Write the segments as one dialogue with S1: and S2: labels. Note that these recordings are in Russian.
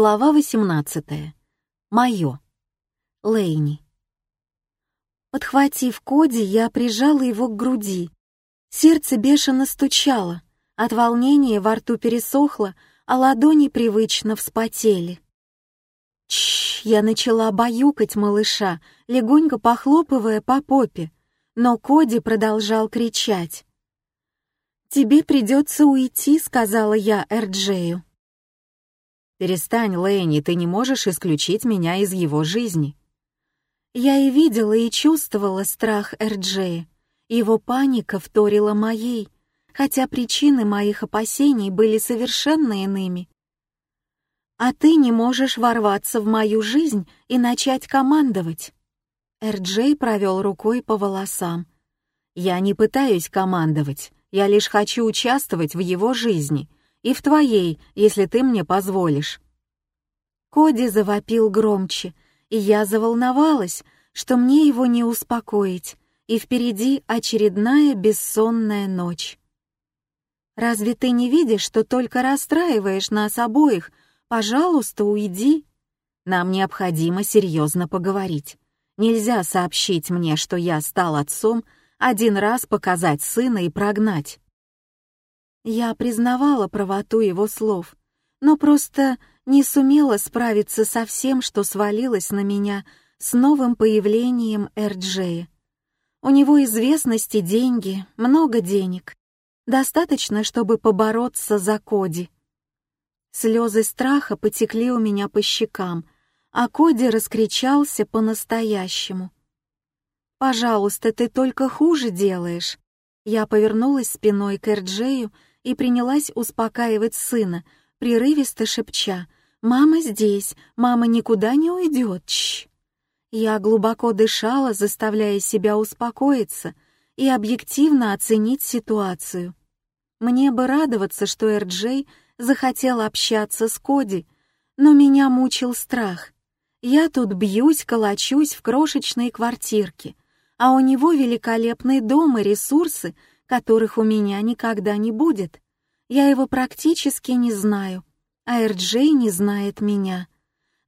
S1: Глава 18. Моё. Лейни. Подхватив Коди, я прижала его к груди. Сердце бешено стучало, от волнения во рту пересохло, а ладони привычно вспотели. Чш, я начала баюкать малыша, легонько похлопывая по попе, но Коди продолжал кричать. «Тебе придется уйти», — сказала я Эрджею.
S2: «Перестань, Лэйни, ты не можешь исключить меня из его жизни».
S1: Я и видела, и чувствовала страх Эрджея. Его паника вторила моей, хотя причины моих опасений были совершенно иными. «А ты не можешь ворваться в мою жизнь и начать командовать». Эрджей провел рукой по волосам.
S2: «Я не пытаюсь командовать, я лишь хочу участвовать в его жизни и в твоей, если ты мне позволишь».
S1: Коди завопил громче, и я заволновалась, что мне его не успокоить, и впереди очередная бессонная ночь. «Разве ты не видишь, что только расстраиваешь нас обоих? Пожалуйста, уйди».
S2: «Нам необходимо серьезно поговорить. Нельзя сообщить мне, что я стал отцом, один раз показать сына и прогнать.
S1: Я признавала правоту его слов, но просто не сумела справиться со всем, что свалилось на меня с новым появлением Эрджея. У него известности, деньги, много денег. Достаточно, чтобы побороться за Коди. Слезы страха потекли у меня по щекам, а Коди раскричался по-настоящему. «Пожалуйста, ты только хуже делаешь». Я повернулась спиной к Эрджею и принялась успокаивать сына, прерывисто шепча «Мама здесь, мама никуда не уйдет, чш». Я глубоко дышала, заставляя себя успокоиться и объективно оценить ситуацию. Мне бы радоваться, что Эрджей захотел общаться с Коди, но меня мучил страх. Я тут бьюсь, колочусь в крошечной квартирке, а у него великолепный дом и ресурсы, которых у меня никогда не будет. Я его практически не знаю, а Эрджей не знает меня.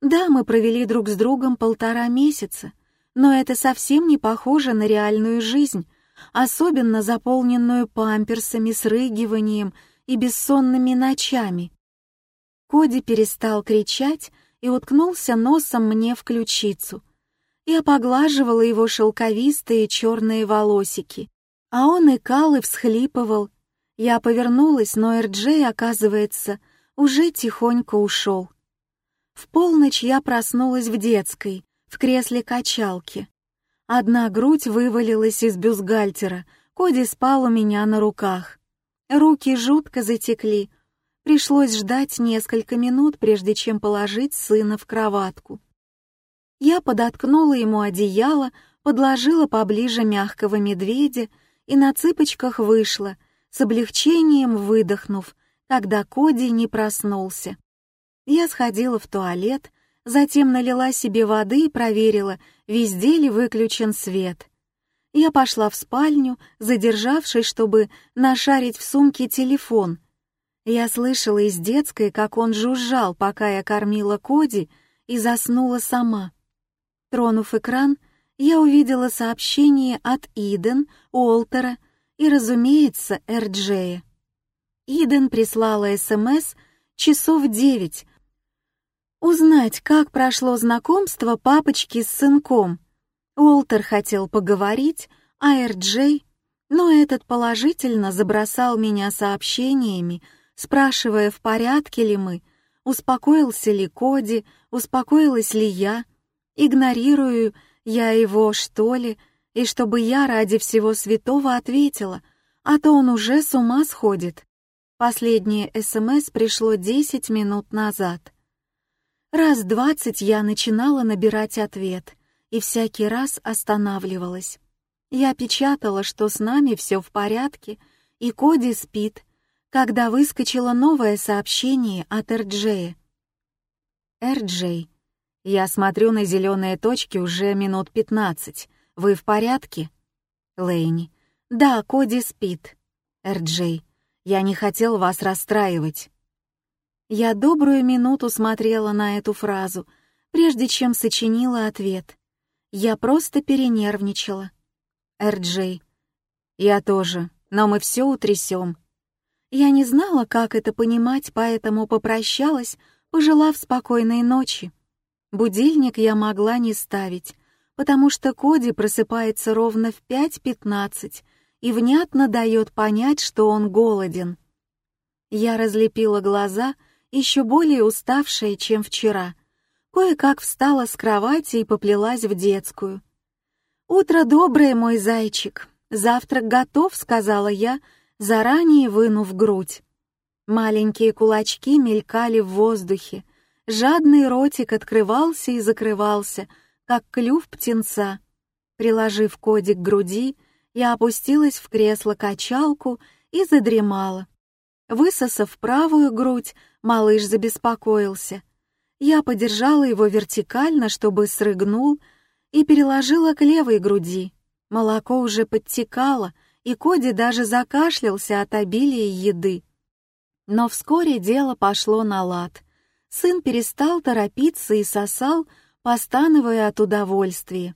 S1: Да, мы провели друг с другом полтора месяца, но это совсем не похоже на реальную жизнь, особенно заполненную памперсами, срыгиванием и бессонными ночами. Коди перестал кричать и уткнулся носом мне в ключицу. Я поглаживала его шелковистые черные волосики, а он икал и всхлипывал. Я повернулась, но Эрджей, оказывается, уже тихонько ушел. В полночь я проснулась в детской, в кресле качалки. Одна грудь вывалилась из бюстгальтера, Коди спал у меня на руках. Руки жутко затекли. Пришлось ждать несколько минут, прежде чем положить сына в кроватку. Я подоткнула ему одеяло, подложила поближе мягкого медведя и на цыпочках вышла, с облегчением выдохнув, когда Коди не проснулся. Я сходила в туалет, затем налила себе воды и проверила, везде ли выключен свет. Я пошла в спальню, задержавшись, чтобы нашарить в сумке телефон. Я слышала из детской, как он жужжал, пока я кормила Коди, и заснула сама. Тронув экран, я увидела сообщение от Иден, Уолтера и, разумеется, Эрджея. Иден прислала СМС часов девять. Узнать, как прошло знакомство папочки с сынком. Уолтер хотел поговорить, а Эрджей... Но этот положительно забросал меня сообщениями, спрашивая, в порядке ли мы, успокоился ли Коди, успокоилась ли я, игнорирую я его, что ли, и чтобы я ради всего святого ответила, а то он уже с ума сходит. Последнее СМС пришло десять минут назад. Раз двадцать я начинала набирать ответ и всякий раз останавливалась. Я печатала, что с нами все в порядке, и Коди спит, когда выскочило новое сообщение от Эрджея. Эрджей, я смотрю на зеленые точки уже минут пятнадцать. Вы в порядке? Лейни. Да, Коди спит. Эрджей. Я не хотел вас расстраивать. Я добрую минуту смотрела на эту фразу, прежде чем сочинила ответ. Я просто перенервничала. Эрджей. Я тоже, но мы все утрясем. Я не знала, как это понимать, поэтому попрощалась, пожелав спокойной ночи. Будильник я могла не ставить, потому что Коди просыпается ровно в 5.15 и внятно дает понять, что он голоден. Я разлепила глаза, еще более уставшая, чем вчера. Кое-как встала с кровати и поплелась в детскую. «Утро доброе, мой зайчик. Завтрак готов», — сказала я, заранее вынув грудь. Маленькие кулачки мелькали в воздухе, жадный ротик открывался и закрывался, как клюв птенца. Приложив кодик к груди, я опустилась в кресло-качалку и задремала. Высосав правую грудь, малыш забеспокоился. Я подержала его вертикально, чтобы срыгнул, и переложила к левой груди. Молоко уже подтекало, и Коди даже закашлялся от обилия еды. Но вскоре дело пошло на лад. Сын перестал торопиться и сосал, постановая от удовольствия.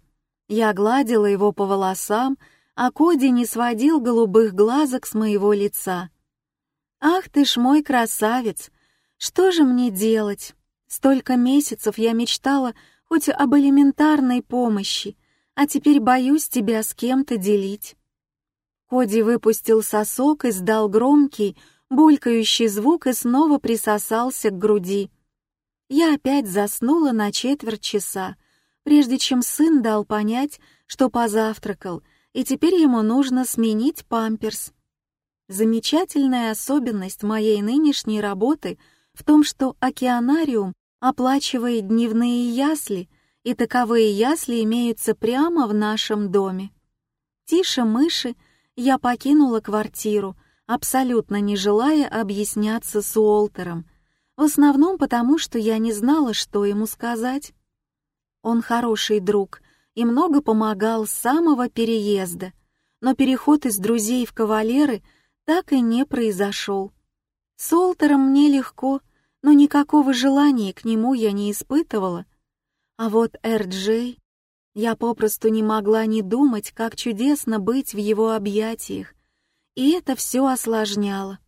S1: Я гладила его по волосам, а Коди не сводил голубых глазок с моего лица. «Ах ты ж мой красавец! Что же мне делать? Столько месяцев я мечтала хоть об элементарной помощи, а теперь боюсь тебя с кем-то делить». Коди выпустил сосок и сдал громкий, булькающий звук и снова присосался к груди. Я опять заснула на четверть часа, прежде чем сын дал понять, что позавтракал, и теперь ему нужно сменить памперс. Замечательная особенность моей нынешней работы в том, что океанариум оплачивает дневные ясли, и таковые ясли имеются прямо в нашем доме. Тише мыши я покинула квартиру, абсолютно не желая объясняться с Уолтером, в основном потому, что я не знала, что ему сказать. Он хороший друг и много помогал с самого переезда, но переход из друзей в кавалеры — так и не произошел. С Олтером мне легко, но никакого желания к нему я не испытывала. А вот Эр-Джей... Я попросту не могла не думать, как чудесно быть в его объятиях, и это все осложняло.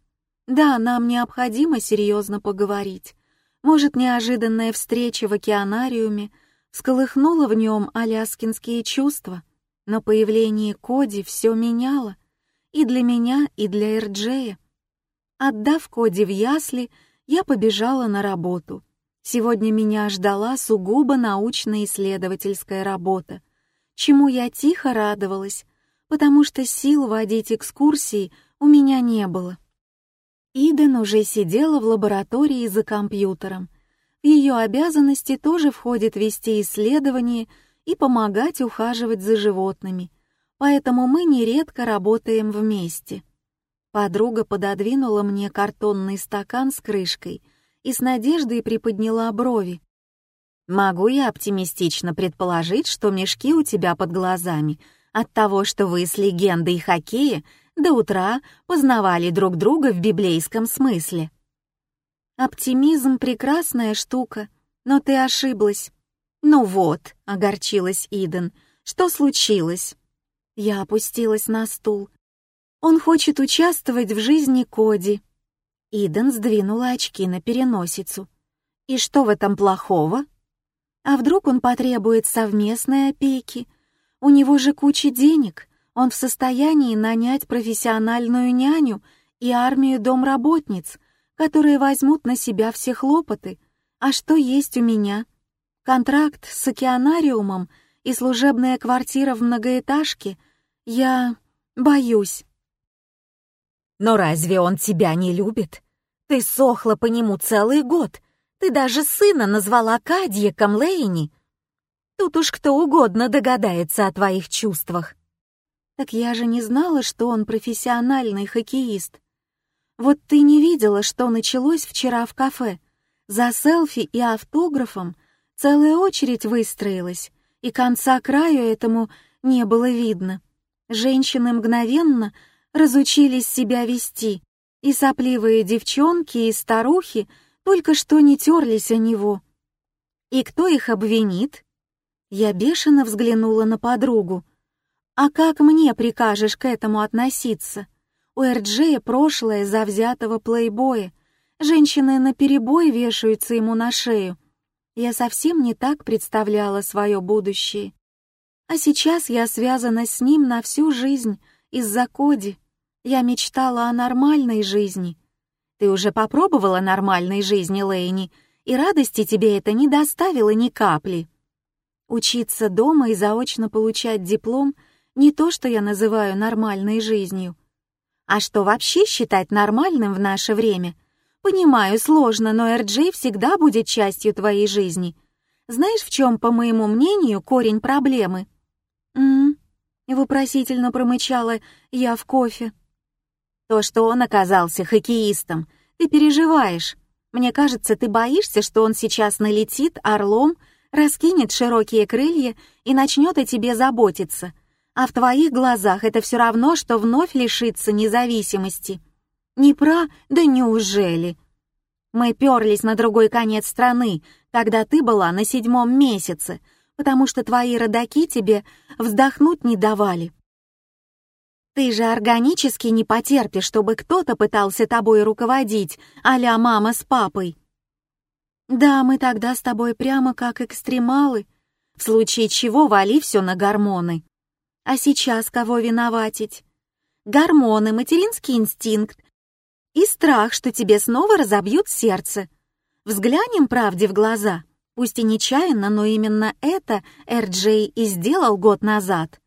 S1: Да, нам необходимо серьезно поговорить. Может, неожиданная встреча в океанариуме всколыхнула в нем аляскинские чувства, но появление Коди все меняло — и для меня, и для Эрджея. Отдав Коди в ясли, я побежала на работу. Сегодня меня ждала сугубо научно-исследовательская работа, чему я тихо радовалась, потому что сил водить экскурсии у меня не было. Иден уже сидела в лаборатории за компьютером. В ее обязанности тоже входит вести исследования и помогать ухаживать за животными, поэтому мы нередко работаем вместе. Подруга пододвинула мне картонный стакан с крышкой и с надеждой приподняла брови. «Могу я оптимистично предположить, что мешки у тебя под глазами от того, что вы с легендой хоккея до утра познавали друг друга в библейском смысле?» «Оптимизм — прекрасная штука, но ты ошиблась». «Ну вот», — огорчилась Иден, — «что случилось?» Я опустилась на стул. Он хочет участвовать в жизни Коди. Иден сдвинула очки на переносицу. И что в этом плохого? А вдруг он потребует совместной опеки? У него же куча денег. Он в состоянии нанять профессиональную няню и армию домработниц, которые возьмут на себя все хлопоты. А что есть у меня? Контракт с океанариумом и служебная квартира в многоэтажке я боюсь.
S2: Но разве он тебя не любит? Ты сохла по нему целый год. Ты даже сына назвала Кадьяком Лейни. Тут уж кто угодно догадается о твоих чувствах.
S1: Так я же не знала, что он профессиональный хоккеист. Вот ты не видела, что началось вчера в кафе. За селфи и автографом целая очередь выстроилась, и конца краю этому не было видно. Женщины мгновенно разучились себя вести, и сопливые девчонки и старухи Только что не терлись о него. И кто их обвинит? Я бешено взглянула на подругу. А как мне прикажешь к этому относиться? У Эрджея прошлое завзятого плейбоя. Женщины наперебой вешаются ему на шею. Я совсем не так представляла свое будущее. А сейчас я связана с ним на всю жизнь из-за Коди. Я мечтала о нормальной жизни. Ты уже попробовала нормальной жизни, Лейни, и радости тебе это не доставило ни капли. Учиться дома и заочно получать диплом — не то, что я называю нормальной жизнью. А что вообще считать нормальным в наше время? Понимаю, сложно, но Эрджей всегда будет частью твоей жизни. Знаешь, в чем, по моему мнению, корень проблемы? «М-м-м», вопросительно промычала я в кофе. То, что он оказался хоккеистом, ты переживаешь. Мне кажется, ты боишься, что он сейчас налетит орлом, раскинет широкие крылья и начнет о тебе заботиться. А в твоих глазах это все равно, что вновь лишиться независимости. Не про «да неужели?» Мы перлись на другой конец страны, когда ты была на седьмом месяце, потому что твои родаки тебе вздохнуть не давали. Ты же органически не потерпишь, чтобы кто-то пытался тобой руководить, а мама с папой. Да, мы тогда с тобой прямо как экстремалы, в случае чего вали все на гормоны. А сейчас кого виноватить? Гормоны, материнский инстинкт и страх, что тебе снова разобьют сердце. Взглянем правде в глаза. Пусть и нечаянно, но именно это Эр-Джей и сделал год назад.